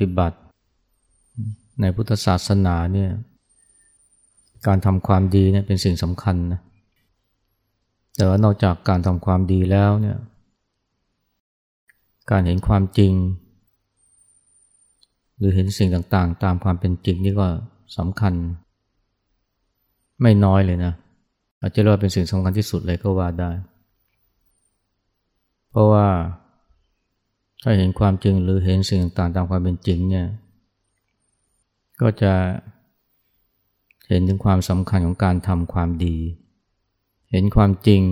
ฏิบัติ ในพุทธศาสนาเนี่ยการทำความดีเนี่ยเป็นสิ่งสำคัญนะแต่ว่านอกจากการทำความดีแล้วเนี่ยการเห็นความจริง หรือเห็นสิ่งต่างๆ ตามความเป็นจริงนี่ก็สำคัญ ไม่น้อยเลยนะอาจจะเรียกว่าเป็นสิ่งสำคัญที่สุดเลยก็ว่าได้ เพราะว่า ถ้าเห็นความจริงหรือเห็นสิ่งต่างๆตามความเป็นจริงเนี่ยก็จะเห็นถึงความสำคัญของการทำความดี เห็นความจริง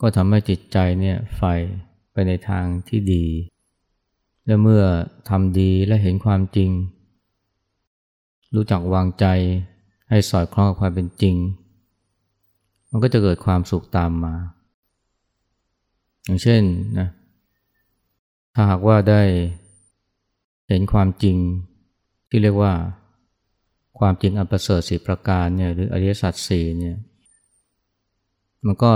ก็ทำให้จิตใจเนี่ยไฟไปในทางที่ดี และเมื่อทำดีและเห็นความจริง รู้จักวางใจให้สอดคล้องกับความเป็นจริง มันก็จะเกิดความสุขตามมา อย่างเช่นนะ ถ้าหากว่าได้เห็นความจริงที่เรียกว่าความจริงอันประเสริฐสีประการเนี่ยหรืออริยสัจสี่เนี่ยมันก็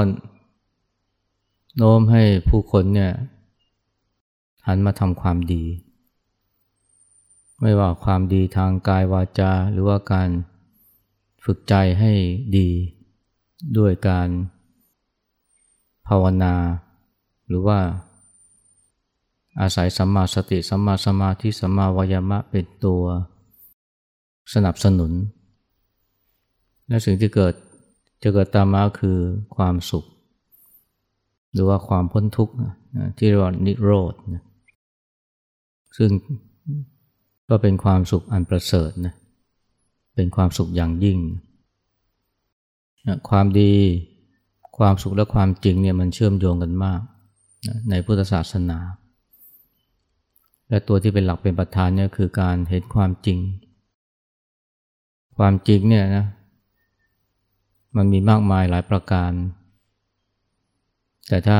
โน้มให้ผู้คนเนี่ยหันมาทำความดี ไม่ว่าความดีทางกายวาจา หรือว่าการฝึกใจให้ดีด้วยการภาวนา หรือว่า อาศัยสัมมาสติสัมมาสมาธิสัมมาวายามะเป็นตัวสนับสนุน และสิ่งที่เกิดจะเกิดตามมาคือความสุข หรือว่าความพ้นทุกข์ที่เรียกว่านิโรธซึ่งก็เป็นความสุขอันประเสริฐนะเป็นความสุขอย่างยิ่ง ความดีความสุขและความจริงเนี่ยมันเชื่อมโยงกันมากในพุทธศาสนา และตัวที่เป็นหลักเป็นประธานเนี่ยคือการเห็นความจริง ความจริงเนี่ยนะมันมีมากมายหลายประการ แต่ถ้า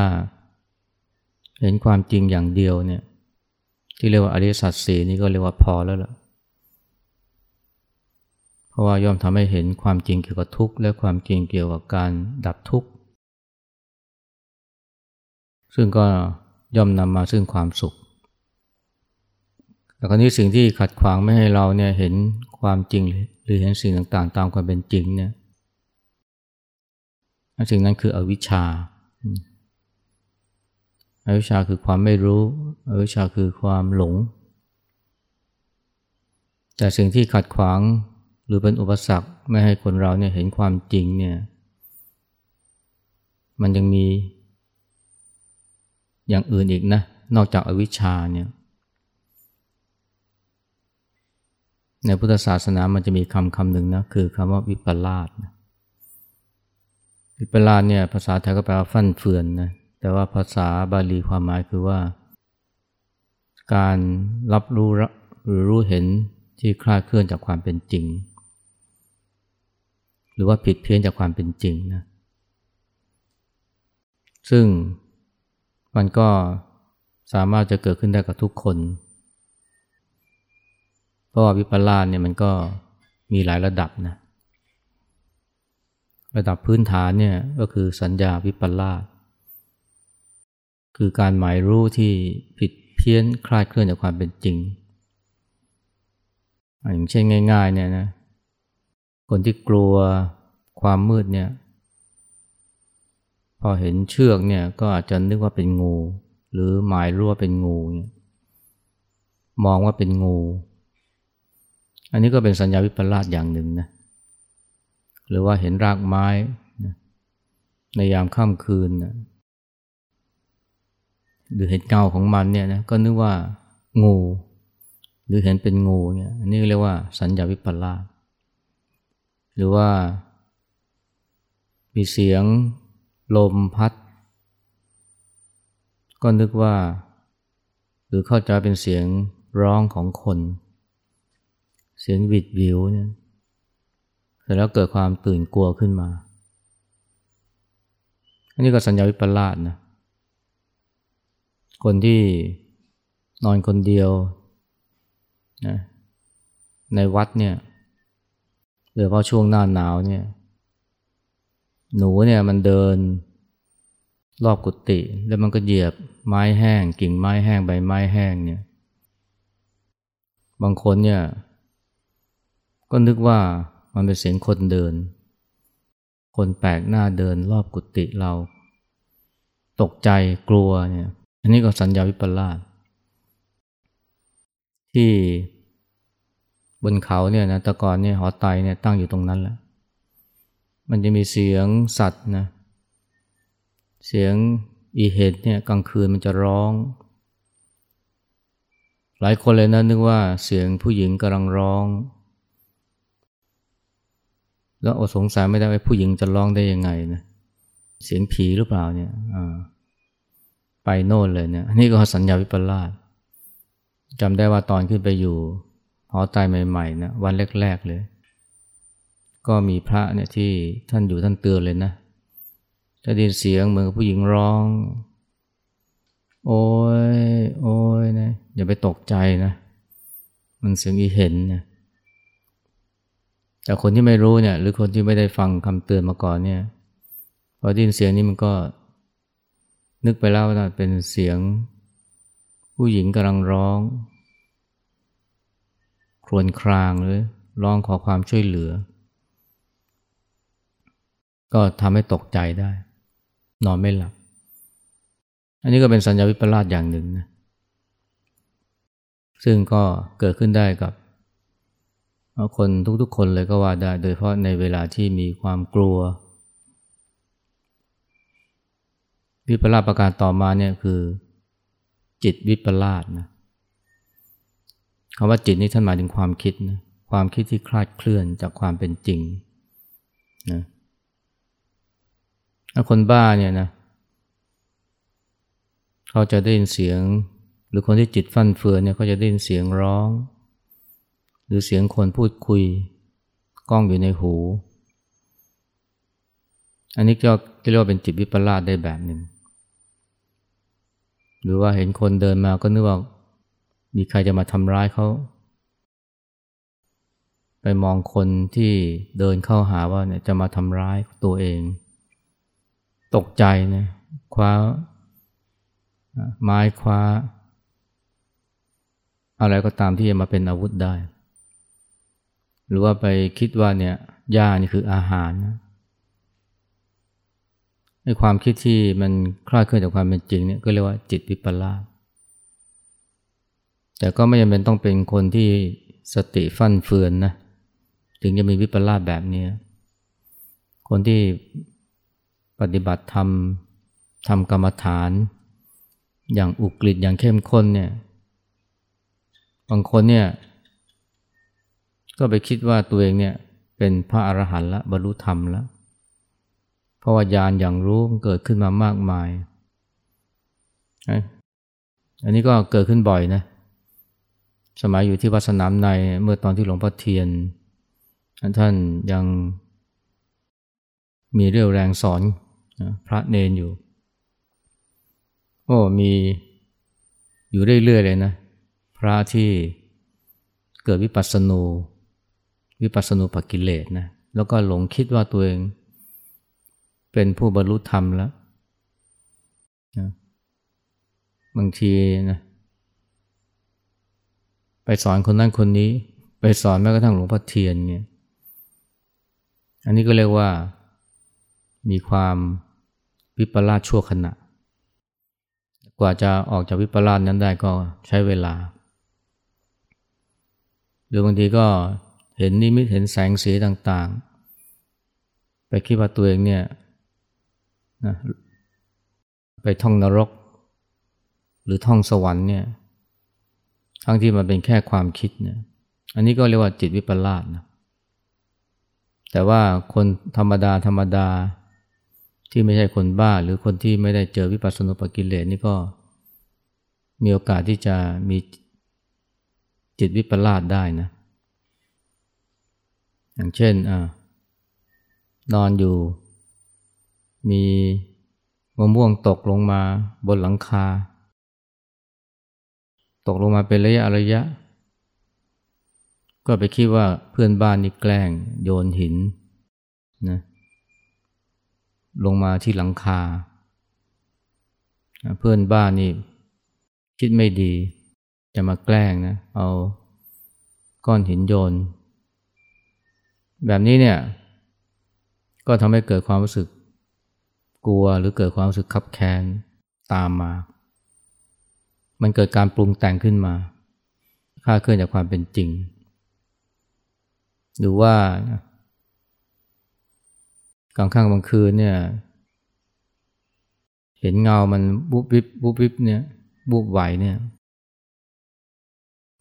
เห็นความจริงอย่างเดียวเนี่ยที่เรียกว่าอริยสัจสีนี่ก็เรียกว่าพอแล้วล่ะ เพราะว่าย่อมทำให้เห็นความจริงเกี่ยวกับทุกข์และความจริงเกี่ยวกับการดับทุกข์ ซึ่งก็ย่อมนำมาซึ่งความสุข แต่คราวนี้สิ่งที่ขัดขวางไม่ให้เราเนี่ยเห็นความจริงหรือเห็นสิ่งต่างๆ ตามความเป็นจริงเนี่ยสิ่งนั้นคืออวิชชาอวิชชาคือความไม่รู้อวิชชาคือความหลง แต่สิ่งที่ขัดขวางหรือเป็นอุปสรรคไม่ให้คนเราเนี่ยเห็นความจริงเนี่ย มันยังมีอย่างอื่นอีกนะ นอกจากอวิชชาเนี่ย ในพุทธศาสนามันจะมีคำคำหนึ่งนะคือคำว่าวิปลาสวิปลาสเนี่ยภาษาไทยก็แปลว่าฟั่นเฟือนนะแต่ว่าภาษาบาลีความหมายคือว่า การรับรู้หรือรู้เห็นที่คลาดเคลื่อนจากความเป็นจริง หรือว่าผิดเพี้ยนจากความเป็นจริงนะซึ่งมันก็สามารถจะเกิดขึ้นได้กับทุกคน ราะว่าวิปลาสเนี่ยมันก็มีหลายระดับนะ ระดับพื้นฐานเนี่ยก็คือสัญญาวิปลาสคือการหมายรู้ที่ผิดเพี้ยนคลาดเคลื่อนจากความเป็นจริง อย่างเช่นง่ายๆเนี่ยนะคนที่กลัวความมืดเนี่ยพอเห็นเชือกเนี่ยก็อาจจะนึกว่าเป็นงู หรือหมายรู้ว่าเป็นงูเนี่ยมองว่าเป็นงู อันนี้ก็เป็นสัญญาวิปลาสอย่างหนึ่งนะหรือว่าเห็นรากไม้นะในยามค่ำคืนนะหรือเห็นเงาของมันเนี่ยนะก็นึกว่างู หรือเห็นเป็นงูเนี่ยอันนี้เรียกว่าสัญญาวิปลาสหรือว่ามีเสียงลมพัด ก็นึกว่า หรือเข้าใจเป็นเสียงร้องของคน สียงวิดวิวเนี่ยเสร็จแล้วเกิดความตื่นกลัวขึ้นมา อันนี้ก็สัญญาวิปลาสนะ คนที่นอนคนเดียวนะในวัดเนี่ยโดยเฉพาะช่วงหน้าหนาวเนี่ย หนูเนี่ยมันเดินรอบกุฏิแล้วมันก็เหยียบไม้แห้งกิ่งไม้แห้งใบไม้แห้งเนี่ย บางคนเนี่ย ก็นึกว่ามันเป็นเสียงคนเดิน คนแปลกหน้าเดินรอบกุฏิเรา ตกใจกลัวเนี่ย อันนี้ก็สัญญาวิปลาสที่บนเขาเนี่ยนะตะกอนเนี่ยหอไตเนี่ยตั้งอยู่ตรงนั้นแหละ มันจะมีเสียงสัตว์นะ เสียงอีเห็ดเนี่ยกลางคืนมันจะร้อง หลายคนเลยนะนึกว่าเสียงผู้หญิงกำลังร้อง แล้วอดสงสัยไม่ได้ว่าผู้หญิงจะร้องได้ยังไงนะเสียงผีหรือเปล่าเนี่ยไปโน่นเลยเนี่ยนี่ก็สัญญาวิปลาสจำได้ว่าตอนขึ้นไปอยู่หอตายใหม่ๆนะวันแรกๆเลย ก็มีพระเนี่ยที่ท่านอยู่ท่านเตือนเลยนะถ้าได้ยินเสียงเหมือนกับผู้หญิงร้อง โอ้ยโอ้ยนะอย่าไปตกใจนะ มันเสียงอีเห็นนะ แต่คนที่ไม่รู้เนี่ย หรือคนที่ไม่ได้ฟังคำเตือนมาก่อนเนี่ยพอได้ยินเสียงนี้มันก็ นึกไปแล้วว่าเป็นเสียง ผู้หญิงกำลังร้อง ครวญครางหรือร้องขอความช่วยเหลือ ก็ทำให้ตกใจได้ นอนไม่หลับ อันนี้ก็เป็นสัญญาวิปลาสอย่างหนึ่งนะซึ่งก็เกิดขึ้นได้กับ คนทุกๆคนเลยก็ว่าได้ โดยเพราะในเวลาที่มีความกลัว วิปลาสประการต่อมาเนี่ยคือ จิตวิปลาสนะคำว่าจิตนี่ท่านหมายถึงความคิดนะความคิดที่คลาดเคลื่อนจากความเป็นจริงนะถ้าคนบ้าเนี่ยนะเขาจะได้ยินเสียง หรือคนที่จิตฟั่นเฟือนเนี่ยเขาจะได้ยินเสียงร้อง หรือเสียงคนพูดคุยกล้องอยู่ในหู อันนี้ก็เรียกว่าเป็นจิตวิปลาสได้แบบหนึ่ง หรือว่าเห็นคนเดินมาก็นึกว่ามีใครจะมาทำร้ายเขา ไปมองคนที่เดินเข้าหาว่าเนี่ยจะมาทำร้ายตัวเอง ตกใจนะคว้า ไม้คว้า อะไรก็ตามที่จะมาเป็นอาวุธได้ หรือว่าไปคิดว่าเนี่ยหญ้านี่คืออาหารนะในความคิดที่มันคลาดเคลื่อนจากความเป็นจริงเนี่ยก็เรียกว่าจิตวิปลาสแต่ก็ไม่จำเป็นต้องเป็นคนที่สติฟั่นเฟือนนะถึงจะมีวิปลาสแบบนี้ คนที่ปฏิบัติธรรมทำกรรมฐาน อย่างอุกฤษอย่างเข้มข้นเนี่ยบางคนเนี่ย ก็ไปคิดว่าตัวเองเนี่ยเป็นพระอรหันต์ละบรรลุธรรมแล้ว เพราะว่าญาณอย่างรู้เกิดขึ้นมามากมาย อันนี้ก็เกิดขึ้นบ่อยนะ สมัยอยู่ที่วัดสนามในเมื่อตอนที่หลวงพ่อเทียน ท่านยังมีเรี่ยวแรงสอนพระเนนอยู่ โอ้มีอยู่เรื่อยๆเลยนะ พระที่เกิดวิปัสสนู วิปัสสนูปกิเลสนะแล้วก็หลงคิดว่าตัวเอง เป็นผู้บรรลุธรรมแล้วบางทีนะไปสอนคนนั้นคนนี้ ไปสอนแม้กระทั่งหลวงพ่อเทียนเนี่ยอันนี้ก็เรียกว่ามีความวิปลาสชั่วขณะ กว่าจะออกจากวิปลาสนั้นได้ก็ใช้เวลา หรือบางทีก็ เห็นนิมิตเห็นแสงสีต่างๆ ไปคิดว่าตัวเองเนี่ยนะไปท่องนรก หรือท่องสวรรค์เนี่ยทั้งที่มันเป็นแค่ความคิดเนี่ยอันนี้ก็เรียกว่าจิตวิปลาสนะแต่ว่าคนธรรมดาธรรมดาที่ไม่ใช่คนบ้าหรือคนที่ไม่ได้เจอวิปัสสนุปกิเลสนี่ก็มีโอกาสที่จะมีจิตวิปลาสได้นะ อย่างเช่นอนอนอยู่ มีมะม่วงตกลงมาบนหลังคา ตกลงมาเป็นระยะระยะ ก็ไปคิดว่าเพื่อนบ้านนี่แกล้งโยนหินนะลงมาที่หลังคา เพื่อนบ้านนี่คิดไม่ดีจะมาแกล้งนะ เอาก้อนหินโยน แบบนี้เนี่ย ก็ทำให้เกิดความรู้สึกกลัวหรือเกิดความรู้สึกขับแค้นตามมา มันเกิดการปรุงแต่งขึ้นมาค่าเคลื่อนจากความเป็นจริง หรือว่ากลางค่ำกลางคืนเนี่ย เห็นเงามันบุบวิบบุบวิบเนี่ยบุบไหวเนี่ย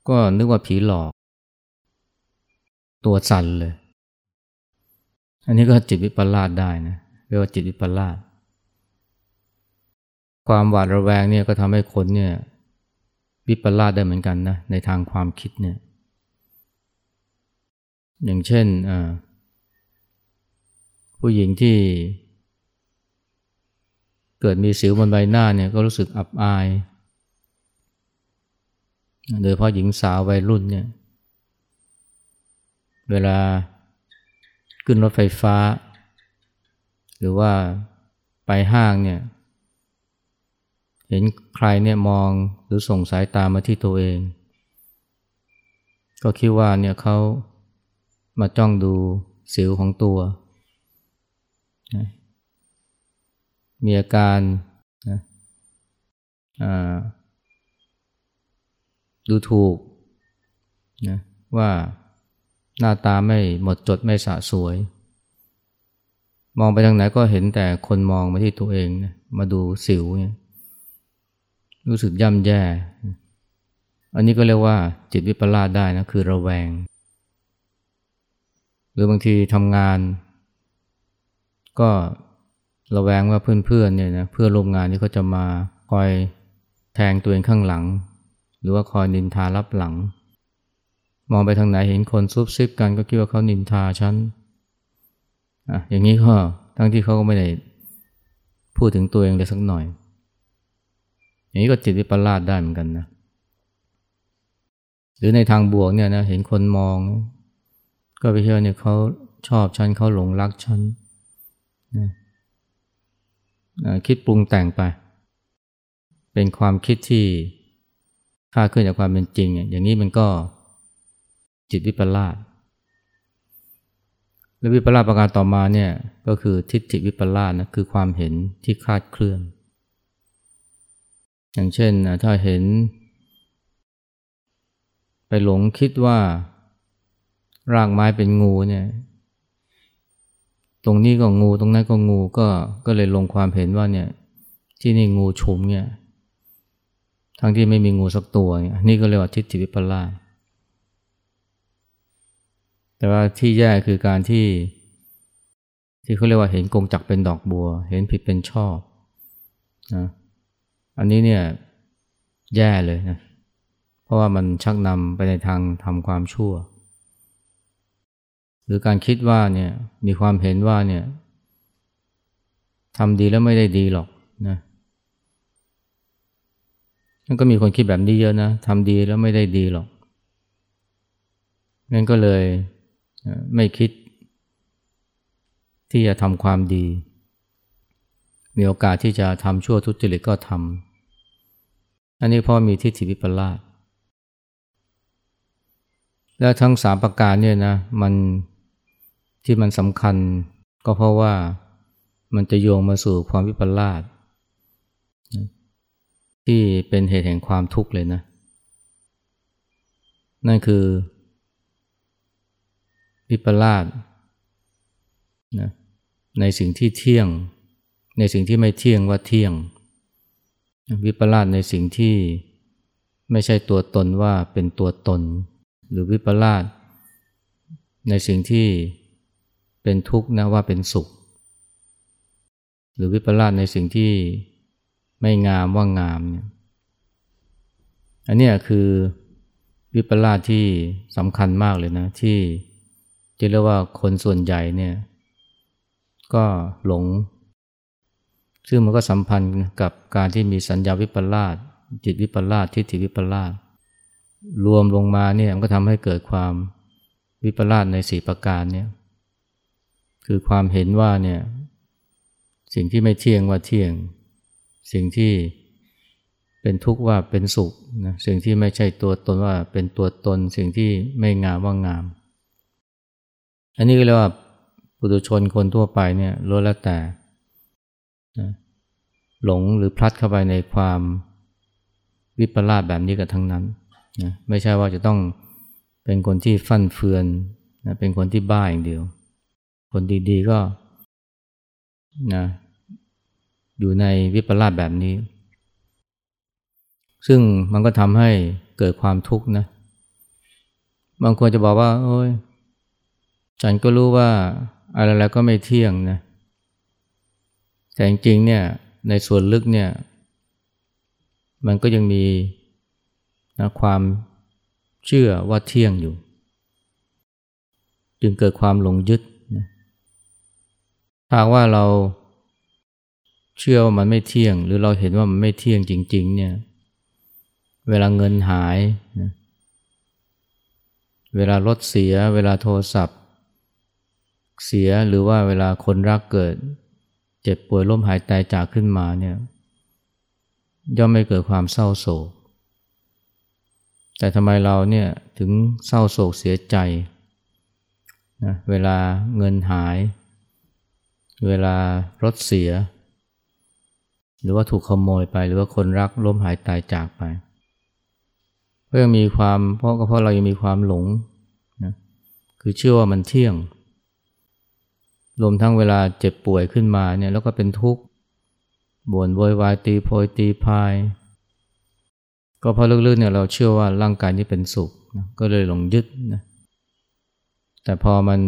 ก็นึกว่าผีหลอก ตัวสั่นเลย อันนี้ก็จิตวิปลาสได้นะเรียกว่าจิตวิปลาสความหวาดระแวงเนี่ยก็ทำให้คนเนี่ยวิปลาสได้เหมือนกันนะในทางความคิดเนี่ยอย่างเช่นผู้หญิงที่เกิดมีสิวบนใบหน้าเนี่ยก็รู้สึกอับอาย โดยเพราะหญิงสาววัยรุ่นเนี่ยเวลา ขึ้นรถไฟฟ้า หรือว่าไปห้างเนี่ย เห็นใครเนี่ยมองหรือส่งสายตามาที่ตัวเอง ก็คิดว่าเนี่ยเขามาจ้องดูสิวของตัว มีอาการนะดูถูกนะว่า หน้าตาไม่หมดจดไม่สะสวย มองไปทางไหนก็เห็นแต่คนมองมาที่ตัวเองนะมาดูสิวเนี่ยรู้สึกย่ำแย่ อันนี้ก็เรียกว่าจิตวิปลาสได้นะคือระแวง หรือบางทีทำงาน ก็ระแวงว่าเพื่อนๆเนี่ยนะเพื่อนร่วมงานนี่เขาจะมาคอยแทงตัวเองข้างหลัง หรือว่าคอยนินทารับหลัง มองไปทางไหนเห็นคนซุบซิบกันก็คิดว่าเขานินทาฉันอะอย่างนี้ก็ทั้งที่เขาก็ไม่ได้พูดถึงตัวเองเลยสักหน่อย อย่างนี้ก็จิตวิปลาสได้เหมือนกันนะหรือในทางบวกเนี่ยนะเห็นคนมอง ก็ไปเชื่อเนี่ยเขาชอบฉันเขาหลงรักฉันนะคิดปรุงแต่งไป เป็นความคิดที่ค่าขึ้นจากความเป็นจริง อย่างนี้มันก็ จิตวิปลาสและวิปลาสประการต่อมาเนี่ยก็คือทิฏฐิวิปลาสนะคือความเห็นที่คาดเคลื่อน อย่างเช่นถ้าเห็น ไปหลงคิดว่ารากไม้เป็นงูเนี่ยตรงนี้ก็งูตรงนั้นก็งูก็ก็เลยลงความเห็นว่าเนี่ยที่นี่งูชุมเนี่ยทั้งที่ไม่มีงูสักตัวนี่ก็เรียกว่าทิฏฐิวิปลาส แต่ว่าที่แย่คือการที่ ที่เขาเรียกว่าเห็นกงจักเป็นดอกบัว เห็นผิดเป็นชอบนะอันนี้เนี่ยแย่เลยนะเพราะว่ามันชักนำไปในทางทำความชั่ว หรือการคิดว่าเนี่ยมีความเห็นว่าเนี่ยทำดีแล้วไม่ได้ดีหรอกนะนั่นก็มีคนคิดแบบนี้เยอะนะทำดีแล้วไม่ได้ดีหรอกงั้นก็เลย ไม่คิดที่จะทำความดี มีโอกาสที่จะทำชั่วทุจริตก็ทำอันนี้พราะมีทิฏฐิวิปลาสและทั้งสามประการเนี่ยนะมันที่มันสำคัญก็เพราะว่ามันจะโยงมาสู่ความวิปลาสที่เป็นเหตุแห่งความทุกข์เลยนะ นั่นคือ วิปลาสนะในสิ่งที่เที่ยง ในสิ่งที่ไม่เที่ยงว่าเที่ยง วิปลาสในสิ่งที่ไม่ใช่ตัวตนว่าเป็นตัวตน หรือวิปลาสในสิ่งที่เป็นทุกข์นะว่าเป็นสุข หรือวิปลาสในสิ่งที่ไม่งามว่างามเนี่ยอันนี้คือวิปลาสที่สำคัญมากเลยนะที่ จะเรียกว่าคนส่วนใหญ่เนี่ย ก็หลง ซึ่งมันก็สัมพันธ์กับการที่มีสัญญาวิปลาสจิตวิปลาสทิฏฐิวิปลาสรวมลงมาเนี่ยมันก็ทำให้เกิดความวิปลาสในสี่ประการเนี่ยคือความเห็นว่าเนี่ยสิ่งที่ไม่เที่ยงว่าเที่ยง สิ่งที่เเป็นทุกข์ว่าเป็นสุขนะสิ่งที่ไม่ใช่ตัวตนว่าเป็นตัวตน สิ่งที่ไม่งามว่างาม อันนี้ก็เรียกว่าปุถุชนคนทั่วไปเนี่ยล้วนแล้วแต่นะหลงหรือพลัดเข้าไปในความวิปลาสแบบนี้กันทั้งนั้นนะไม่ใช่ว่าจะต้องเป็นคนที่ฟั่นเฟือนนะเป็นคนที่บ้าอย่างเดียว คนดีๆก็นะอยู่ในวิปลาสแบบนี้ ซึ่งมันก็ทำให้เกิดความทุกข์นะ บางคนจะบอกว่า โอ้ย ฉันก็รู้ว่าอะไรๆก็ไม่เที่ยงนะแต่จริงๆเนี่ยในส่วนลึกเนี่ย มันก็ยังมีนะความเชื่อว่าเที่ยงอยู่ จึงเกิดความหลงยึดนะถ้าว่าเราเชื่อว่ามันไม่เที่ยง หรือเราเห็นว่ามันไม่เที่ยงจริง ๆ เนี่ย เวลาเงินหายนะเวลารถเสีย เวลาโทรศัพท์ เสียหรือว่าเวลาคนรักเกิด เจ็บป่วยล้มหายตายจากขึ้นมาเนี่ยย่อมไม่เกิดความเศร้าโศก แต่ทำไมเราเนี่ยถึงเศร้าโศกเสียใจนะเวลาเงินหาย เวลารถเสีย หรือว่าถูกขโมยไปหรือว่าคนรักล้มหายตายจากไปเพราะยังมีความเพราะก็เพราะเรายังมีความหลงนะคือเชื่อว่ามันเที่ยง รวมทั้งเวลาเจ็บป่วยขึ้นมาเนี่ยแล้วก็เป็นทุกข์บ่นโวยวายตีโพยตีพาย ก็เพราะลึกๆเนี่ยเราเชื่อว่าร่างกายนี้เป็นสุขนะก็เลยหลงยึดนะแต่พอมัน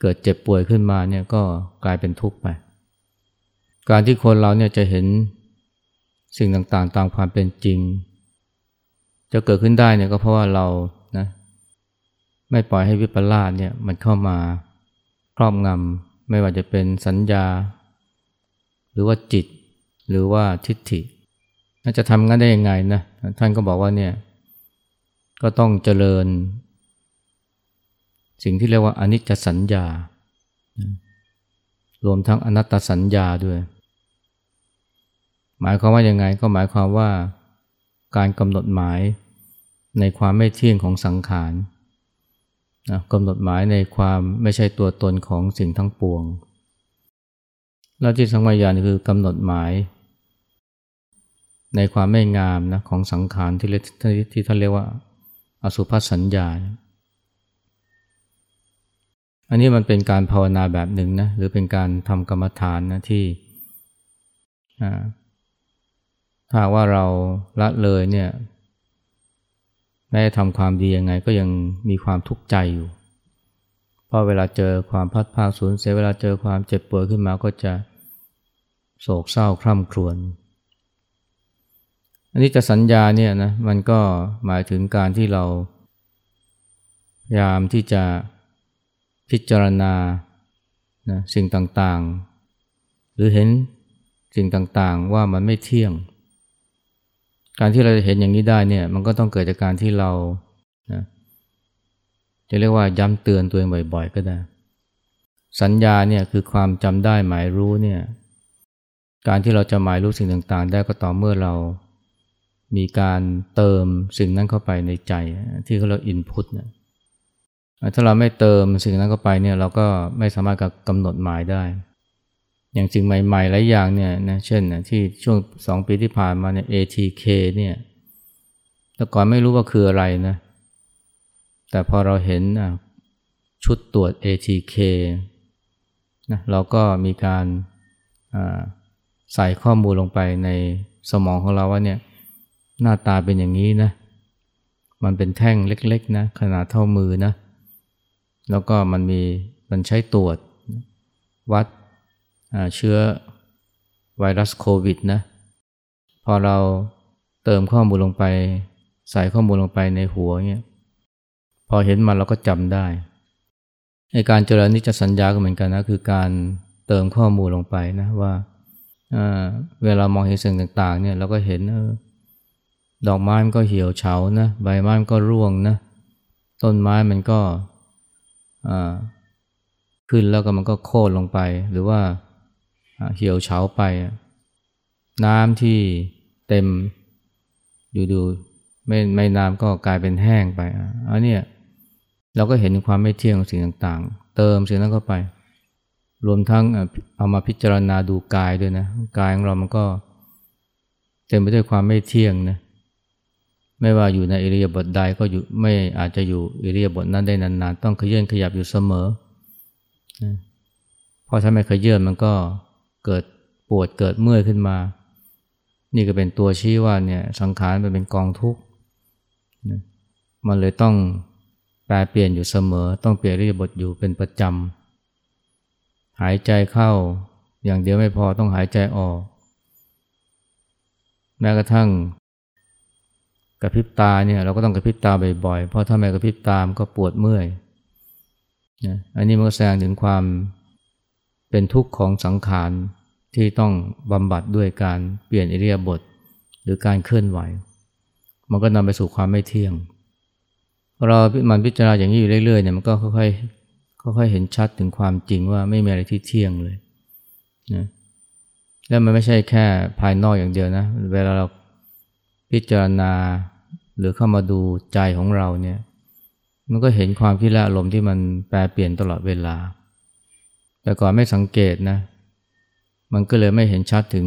เกิดเจ็บป่วยขึ้นมาเนี่ยก็กลายเป็นทุกข์ไป การที่คนเราเนี่ยจะเห็นสิ่งต่างๆ ตามความเป็นจริง จะเกิดขึ้นได้เนี่ยก็เพราะว่าเรานะไม่ปล่อยให้วิปลาสเนี่ยมันเข้ามา ครอบงำไม่ว่าจะเป็นสัญญา หรือว่าจิต หรือว่าทิฏฐิจะทำงั้นได้ยังไงนะท่านก็บอกว่าเนี่ยก็ต้องเจริญ สิ่งที่เรียกว่าอนิจจสัญญา รวมทั้งอนัตตสัญญาด้วย หมายความว่ายังไงก็หมายความว่าการกำหนดหมายในความไม่เที่ยงของสังขาร กำหนดหมายในความไม่ใช่ตัวตนของสิ่งทั้งปวง แล้วที่สังวายานคือกำหนดหมาย ในความไม่งามนะของสังขารที่ที่ท่านเรียกว่า อสุภสัญญา อันนี้มันเป็นการภาวนาแบบหนึ่งนะหรือเป็นการทำกรรมฐานนะที่ถ้าว่าเราละเลยเนี่ย แม้ทำความดียังไงก็ยังมีความทุกข์ใจอยู่ เพราะเวลาเจอความพัดพาสูญเสียเวลาเจอความเจ็บป่วยขึ้นมาก็จะโศกเศร้าคร่ำครวญ อันนี้จะสัญญาเนี่ยนะมันก็หมายถึงการที่เราพยายามที่จะพิจารณานะสิ่งต่างๆ หรือเห็นสิ่งต่างๆว่ามันไม่เที่ยง การที่เราจะเห็นอย่างนี้ได้เนี่ย มันก็ต้องเกิดจากการที่เรานะจะเรียกว่าย้ำเตือนตัวเองบ่อย ๆ ก็ได้ สัญญาเนี่ยคือความจำได้หมายรู้เนี่ย การที่เราจะหมายรู้สิ่งต่างๆ ได้ก็ต่อเมื่อเรามีการเติมสิ่งนั้นเข้าไปในใจ ที่เขาเรียกอินพุตเนี่ยถ้าเราไม่เติมสิ่งนั้นเข้าไปเนี่ย เราก็ไม่สามารถกำหนดหมายได้ อย่างสิ่งใหม่ๆหลายอย่างเนี่ยนะเช่นนะที่ช่วงสองปีที่ผ่านมาเนี่ย ATK เนี่ยแต่ก่อนไม่รู้ว่าคืออะไรนะ แต่พอเราเห็นนะชุดตรวจ ATK นะเราก็มีการใส่ข้อมูลลงไปในสมองของเราว่าเนี่ยหน้าตาเป็นอย่างนี้นะ มันเป็นแท่งเล็กๆนะขนาดเท่ามือนะ แล้วก็มันมีมันใช้ตรวจวัด เชื้อไวรัสโควิดนะพอเราเติมข้อมูลลงไป ใส่ข้อมูลลงไปในหัวเนี่ยพอเห็นมันเราก็จำได้ในการเจริญนิจสัญญาก็เหมือนกันนะคือการเติมข้อมูลลงไปนะว่าเวลามองเห็นสิ่งต่างๆเนี่ยเราก็เห็นออดอกไม้มันก็เหี่ยวเฉานะใบไม้มันก็ร่วงนะต้นไม้มันก็ขึ้นแล้วก็มันก็โค่นลงไป หรือว่า เหี่ยวเฉาไป น้ำที่เต็มอยู่ดูไม่ไม่นานก็กลายเป็นแห้งไปอันนี้เราก็เห็นความไม่เที่ยงของสิ่งต่างๆ เติมสิ่งนั้นเข้าไป รวมทั้งเอามาพิจารณาดูกายด้วยนะกายของเรามันก็เต็มไปด้วยความไม่เที่ยงนะไม่ว่าอยู่ในอิริยาบถใดก็อยู่ไม่อาจจะอยู่อิริยาบถนั้นได้นานๆ ต้องขยื่นขยับอยู่เสมอเพราะถ้าไม่ขยื่นมันก็ เกิดปวดเกิดเมื่อยขึ้นมา นี่ก็เป็นตัวชี้ว่าเนี่ยสังขารมันเป็นกองทุกข์มันเลยต้องแปลเปลี่ยนอยู่เสมอ ต้องเปลี่ยนริยาบถอยู่เป็นประจำหายใจเข้าอย่างเดียวไม่พอต้องหายใจออก แม้กระทั่งกระพริบตาเนี่ยเราก็ต้องกระพริบตาบ่อยๆ เพราะถ้าไม่กระพริบตามก็ปวดเมื่อยนะอันนี้มันก็แสดงถึงความ เป็นทุกข์ของสังขารที่ต้องบำบัดด้วยการเปลี่ยนอิริยาบถหรือการเคลื่อนไหว มันก็นำไปสู่ความไม่เที่ยง เรามันพิจารณาอย่างนี้อยู่เรื่อยๆเนี่ยมันก็ค่อยๆค่อยๆเห็นชัดถึงความจริงว่าไม่มีอะไรที่เที่ยงเลยนะแล้วมันไม่ใช่แค่ภายนอกอย่างเดียวนะเวลาเราพิจารณาหรือเข้ามาดูใจของเราเนี่ยมันก็เห็นความคิดและอารมณ์ที่มันแปรเปลี่ยนตลอดเวลา แต่ก่อนไม่สังเกตนะ มันก็เลยไม่เห็นชัดถึง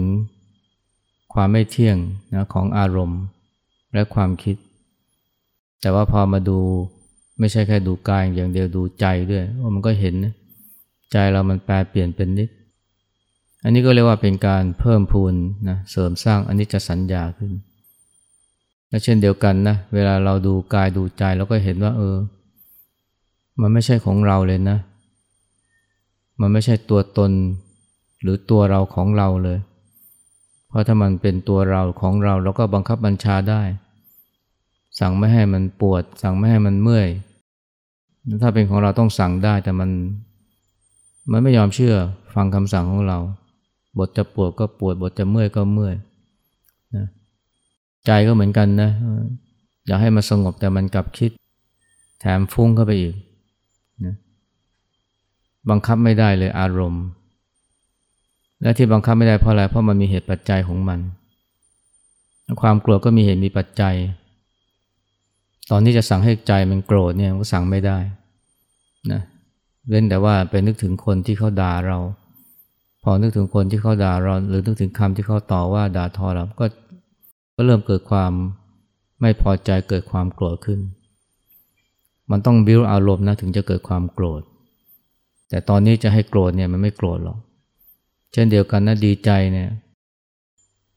ความไม่เที่ยงนะของอารมณ์และความคิด แต่ว่าพอมาดูไม่ใช่แค่ดูกายอย่างเดียวดูใจด้วยว่ามันก็เห็นนะใจเรามันแปรเปลี่ยนเป็นนิด อันนี้ก็เรียกว่าเป็นการเพิ่มพูนนะเสริมสร้างอันนี้จะสัญญาขึ้นและเช่นเดียวกันนะเวลาเราดูกายดูใจเราก็เห็นว่าเออ มันไม่ใช่ของเราเลยนะ มันไม่ใช่ตัวตนหรือตัวเราของเราเลย เพราะถ้ามันเป็นตัวเราของเราเราก็บังคับบัญชาได้ สั่งไม่ให้มันปวด สั่งไม่ให้มันเมื่อย ถ้าเป็นของเราต้องสั่งได้แต่มัน มันไม่ยอมเชื่อฟังคำสั่งของเรา บทจะปวดก็ปวด บทจะเมื่อยก็เมื่อยนะใจก็เหมือนกันนะ อยากให้มันสงบแต่มันกลับคิด แถมฟุ้งเข้าไปอีก บังคับไม่ได้เลยอารมณ์ และที่บังคับไม่ได้เพราะอะไรเพราะมันมีเหตุปัจจัยของมัน ความโกรธก็มีเหตุมีปัจจัย ตอนนี้จะสั่งให้ใจมันโกรธเนี่ยก็สั่งไม่ได้นะเว้นแต่ว่าไปนึกถึงคนที่เขาด่าเรา พอนึกถึงคนที่เขาด่าเรา หรือนึกถึงคำที่เขาต่อว่าด่าทอเราก็ก็เริ่มเกิดความไม่พอใจเกิดความโกรธขึ้น มันต้องบิ้วอารมณ์นะถึงจะเกิดความโกรธ แต่ตอนนี้จะให้โกรธเนี่ยมันไม่โกรธหรอก เช่นเดียวกันนะดีใจเนี่ย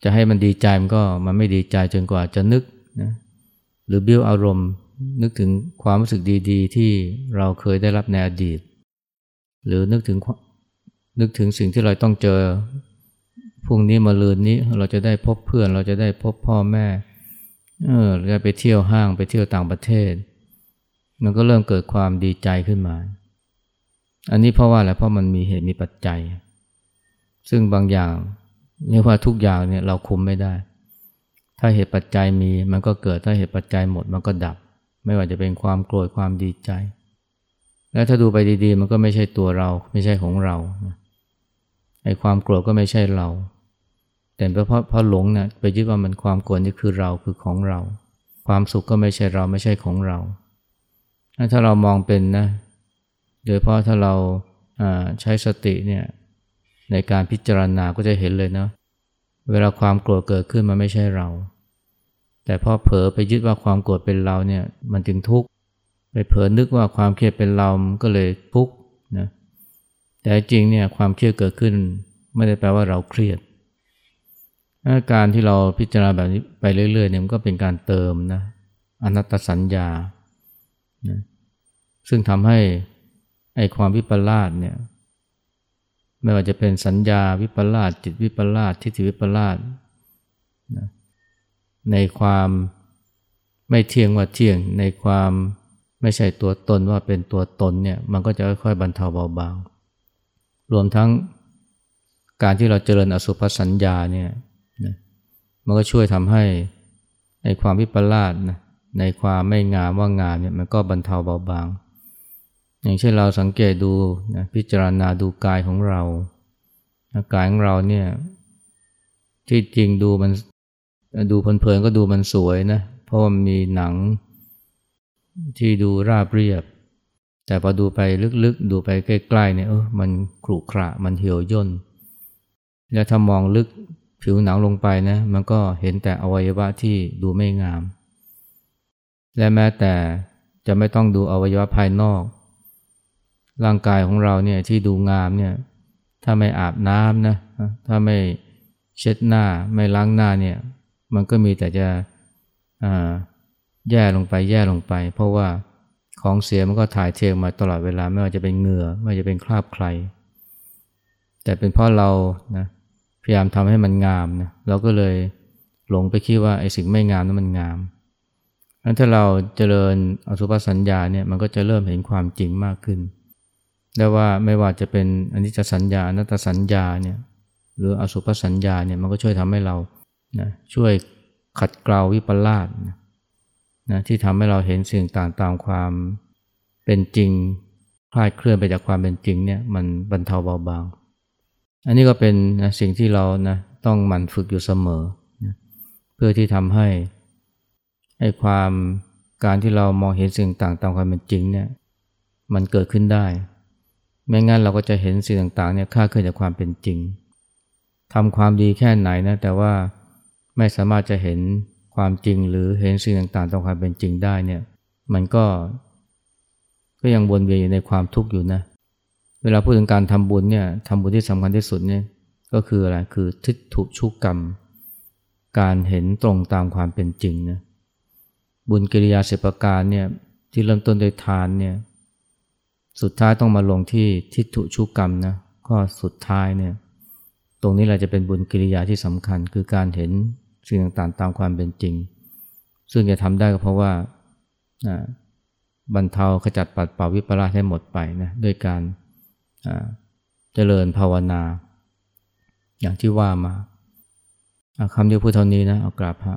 จะให้มันดีใจมันก็มันไม่ดีใจจนกว่าจะนึกนะหรือบิ้วอารมณ์นึกถึงความรู้สึกดีๆ ที่เราเคยได้รับในอดีต หรือนึกถึงนึกถึงสิ่งที่เราต้องเจอพรุ่งนี้มาลืนนี้เราจะได้พบเพื่อน เราจะได้พบพ่อแม่เออจะไปเที่ยวห้างไปเที่ยวต่างประเทศ มันก็เริ่มเกิดความดีใจขึ้นมา อันนี้เพราะว่าอะไรเพราะมันมีเหตุมีปัจจัย ซึ่งบางอย่างเรียกว่าทุกอย่างเนี่ยเราคุมไม่ได้ ถ้าเหตุปัจจัยมีมันก็เกิดถ้าเหตุปัจจัยหมดมันก็ดับ ไม่ว่าจะเป็นความโกรธความดีใจ แล้วถ้าดูไปดีๆ มันก็ไม่ใช่ตัวเราไม่ใช่ของเราไอ้ความโกรธก็ไม่ใช่เรา แต่เพราะเพราะหลงนะไปยึดว่ามันความโกรธนี่คือเราคือของเรา ความสุขก็ไม่ใช่เราไม่ใช่ของเรา ถ้าเรามองเป็นนะ โดยเพราะถ้าเราใช้สติเนี่ยในการพิจารณาก็จะเห็นเลยนะเวลาความโกรธเกิดขึ้นมันไม่ใช่เรา แต่พอเผลอไปยึดว่าความโกรธเป็นเราเนี่ยมันจึงทุกข์ไปเผลอนึกว่าความเครียดเป็นเราก็เลยทุกข์นะแต่จริงเนี่ยความเครียดเกิดขึ้น ไม่ได้แปลว่าเราเครียดการที่เราพิจารณาแบบนี้ไปเรื่อยๆเนี่ยมันก็เป็นการเติมนะอนัตตสัญญานะซึ่งทำให้ ไอ้ความวิปลาสเนี่ยไม่ว่าจะเป็นสัญญาวิปลาสจิตวิปลาสทิฏฐิวิปลาสนะในความไม่เที่ยงว่าเที่ยงในความไม่ใช่ตัวตนว่าเป็นตัวตนเนี่ยมันก็จะค่อยๆบรรเทาเบาบางรวมทั้งการที่เราเจริญอสุภสัญญาเนี่ยนะมันก็ช่วยทำให้ในความวิปลาสนะในความไม่งามว่างามเนี่ยมันก็บรรเทาเบาบาง อย่างเช่นเราสังเกตดูนะพิจารณาดูกายของเรานะกายของเราเนี่ยที่จริงดูมันดูเพลินๆก็ดูมันสวยนะ เพราะมันมีหนังที่ดูราบเรียบ แต่พอดูไปลึกๆ ดูไปใกล้ๆเนี่ยเออมันขรุขระมันเหี่ยวย่น แล้วถ้ามองลึกผิวหนังลงไปนะ มันก็เห็นแต่อวัยวะที่ดูไม่งาม และแม้แต่จะไม่ต้องดูอวัยวะภายนอก ร่างกายของเราเนี่ยที่ดูงามเนี่ยถ้าไม่อาบน้ำนะถ้าไม่เช็ดหน้าไม่ล้างหน้าเนี่ยมันก็มีแต่จะแย่ลงไปแย่ลงไป เพราะว่าของเสียมันก็ถ่ายเทมาตลอดเวลาไม่ว่าจะเป็นเหงื่อไม่ว่าจะเป็นคราบใคร แต่เป็นเพราะเรานะพยายามทำให้มันงามนะเราก็เลยหลงไปคิดว่าไอ้สิ่งไม่งามนั้นมันงามอันถ้าเราเจริญอสุภสัญญาเนี่ยมันก็จะเริ่มเห็นความจริงมากขึ้น ได้ว่าไม่ว่าจะเป็นอนิจจสัญญาอนัตตสัญญาเนี่ยหรืออสุภสัญญาเนี่ยมันก็ช่วยทำให้เรานะช่วยขัดเกลาวิปลาสนะนะที่ทำให้เราเห็นสิ่งต่างตามความเป็นจริงคลาดเคลื่อนไปจากความเป็นจริงเนี่ยมันบรรเทาเบาบาง อันนี้ก็เป็นนะสิ่งที่เรานะต้องหมั่นฝึกอยู่เสมอนะเพื่อที่ทำให้ให้ความการที่เรามองเห็นสิ่งต่างตามความเป็นจริงเนี่ยมันเกิดขึ้นได้ ไม่งั้นเราก็จะเห็นสิ่งต่างๆเนี่ยค่าเคลื่อนจากความเป็นจริงทำความดีแค่ไหนนะแต่ว่าไม่สามารถจะเห็นความจริงหรือเห็นสิ่งต่างๆตามความเป็นจริงได้เนี่ยมันก็ ก็ยังวนเวียนอยู่ในความทุกข์อยู่นะ เวลาพูดถึงการทำบุญเนี่ยทำบุญที่สำคัญที่สุดเนี่ยก็คืออะไรคือทิฏฐุชุกกรรม การเห็นตรงตามความเป็นจริงนะบุญกิริยาสิบประการเนี่ยที่เริ่มต้นโดยทานเนี่ย สุดท้ายต้องมาลงที่ทิฏฐุชุกกรรมนะข้อสุดท้ายเนี่ยตรงนี้แหละจะเป็นบุญกิริยาที่สำคัญ คือการเห็นสิ่งต่างๆตามความเป็นจริง ซึ่งจะทำได้ก็เพราะว่าบรรเทาขจัดปัดเป่าวิปลาสให้หมดไปนะด้วยการเจริญภาวนา อย่างที่ว่ามาคำเดียวพูดเท่านี้นะเอากราบพระ